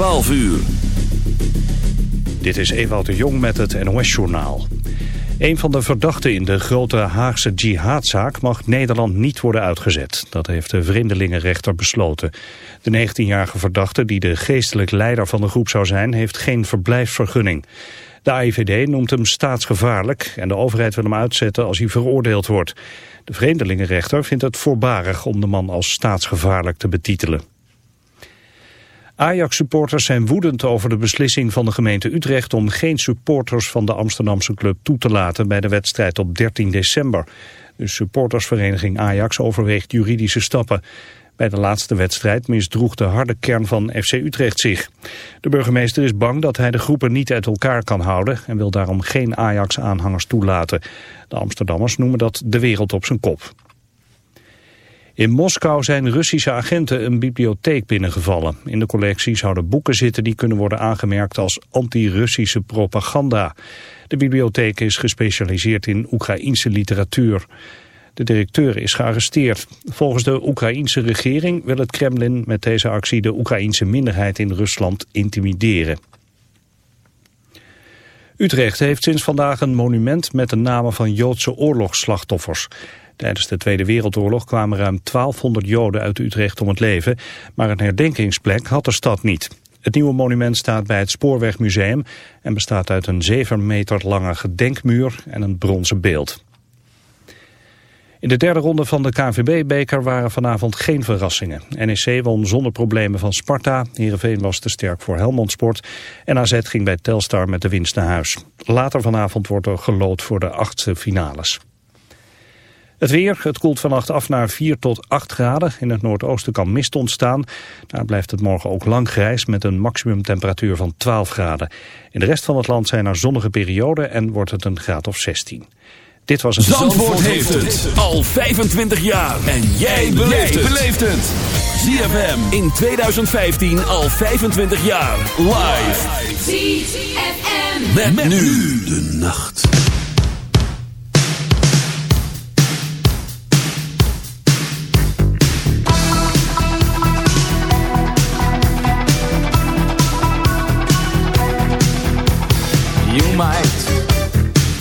12 uur. Dit is Ewout de Jong met het NOS-journaal. Een van de verdachten in de grote Haagse jihadzaak mag Nederland niet worden uitgezet. Dat heeft de vreemdelingenrechter besloten. De 19-jarige verdachte, die de geestelijk leider van de groep zou zijn, heeft geen verblijfsvergunning. De AIVD noemt hem staatsgevaarlijk en de overheid wil hem uitzetten als hij veroordeeld wordt. De vreemdelingenrechter vindt het voorbarig om de man als staatsgevaarlijk te betitelen. Ajax-supporters zijn woedend over de beslissing van de gemeente Utrecht om geen supporters van de Amsterdamse club toe te laten bij de wedstrijd op 13 december. De supportersvereniging Ajax overweegt juridische stappen. Bij de laatste wedstrijd misdroeg de harde kern van FC Utrecht zich. De burgemeester is bang dat hij de groepen niet uit elkaar kan houden en wil daarom geen Ajax-aanhangers toelaten. De Amsterdammers noemen dat de wereld op zijn kop. In Moskou zijn Russische agenten een bibliotheek binnengevallen. In de collectie zouden boeken zitten die kunnen worden aangemerkt als anti-Russische propaganda. De bibliotheek is gespecialiseerd in Oekraïense literatuur. De directeur is gearresteerd. Volgens de Oekraïense regering wil het Kremlin met deze actie de Oekraïense minderheid in Rusland intimideren. Utrecht heeft sinds vandaag een monument met de namen van Joodse oorlogsslachtoffers. Tijdens de Tweede Wereldoorlog kwamen ruim 1200 Joden uit Utrecht om het leven, maar een herdenkingsplek had de stad niet. Het nieuwe monument staat bij het Spoorwegmuseum en bestaat uit een 7 meter lange gedenkmuur en een bronzen beeld. In de derde ronde van de KNVB-beker waren vanavond geen verrassingen. NEC won zonder problemen van Sparta, Heerenveen was te sterk voor Helmond Sport... en AZ ging bij Telstar met de winst naar huis. Later vanavond wordt er gelood voor de achtste finales. Het weer, het koelt vannacht af naar 4 tot 8 graden. In het noordoosten kan mist ontstaan. Daar blijft het morgen ook lang grijs met een maximumtemperatuur van 12 graden. In de rest van het land zijn er zonnige perioden en wordt het een graad of 16. Dit was het... Zandvoort, heeft het al 25 jaar. En jij beleeft het. ZFM in 2015 al 25 jaar. Live. ZFM. met nu de nacht.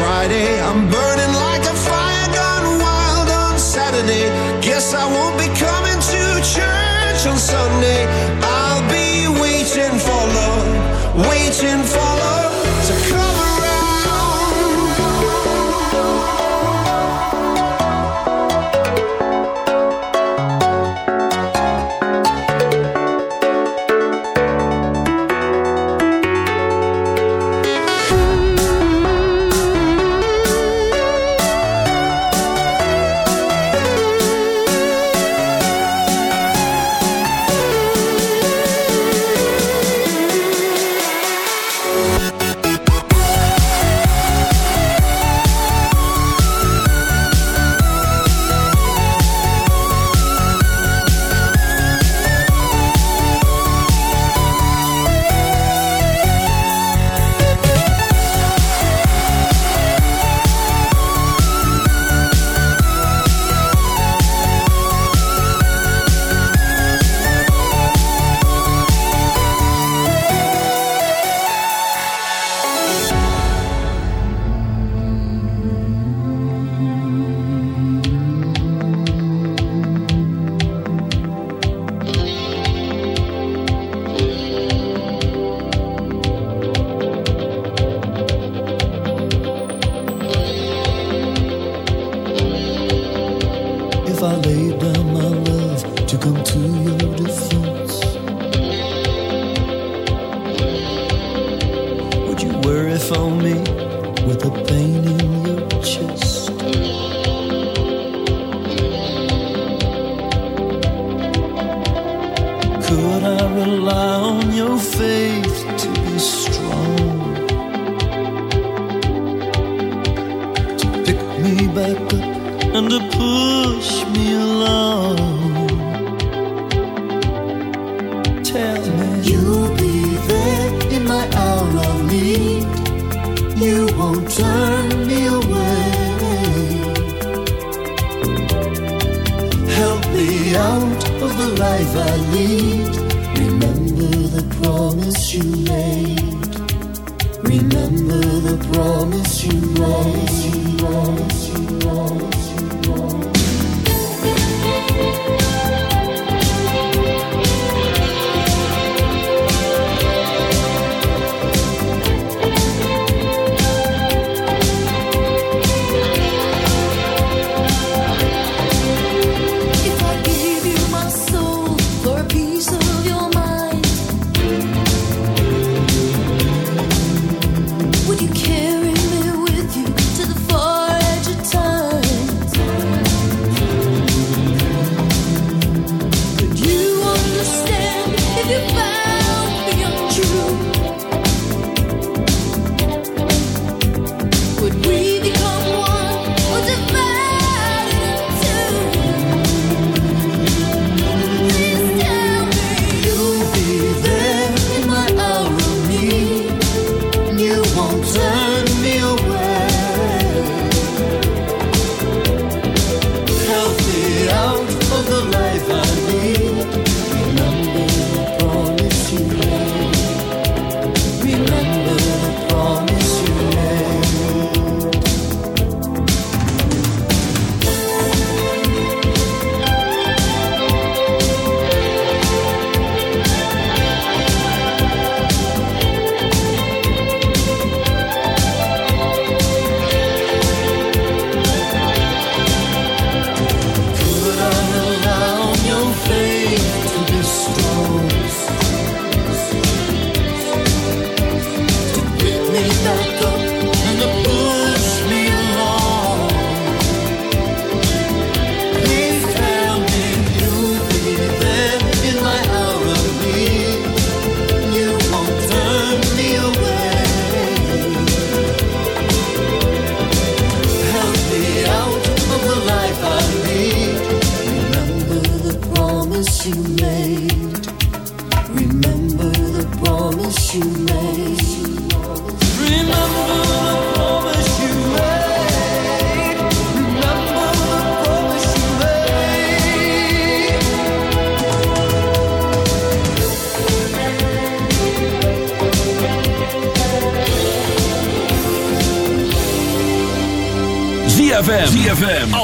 Friday I'm burning.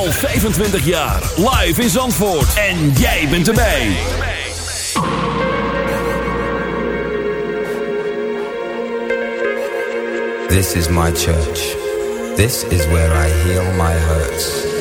25 jaar. Live in Zandvoort. En jij bent erbij. This is my church. This is where I heal my hurts.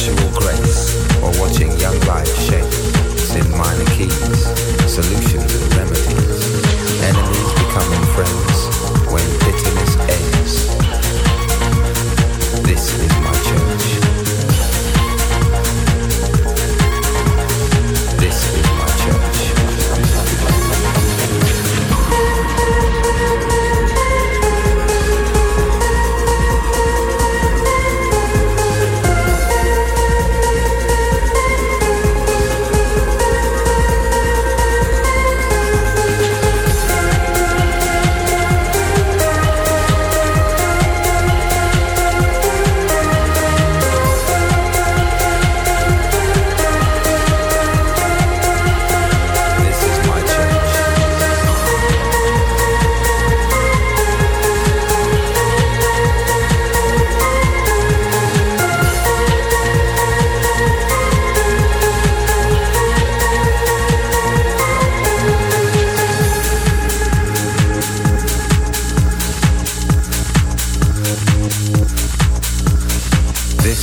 Natural grace or watching young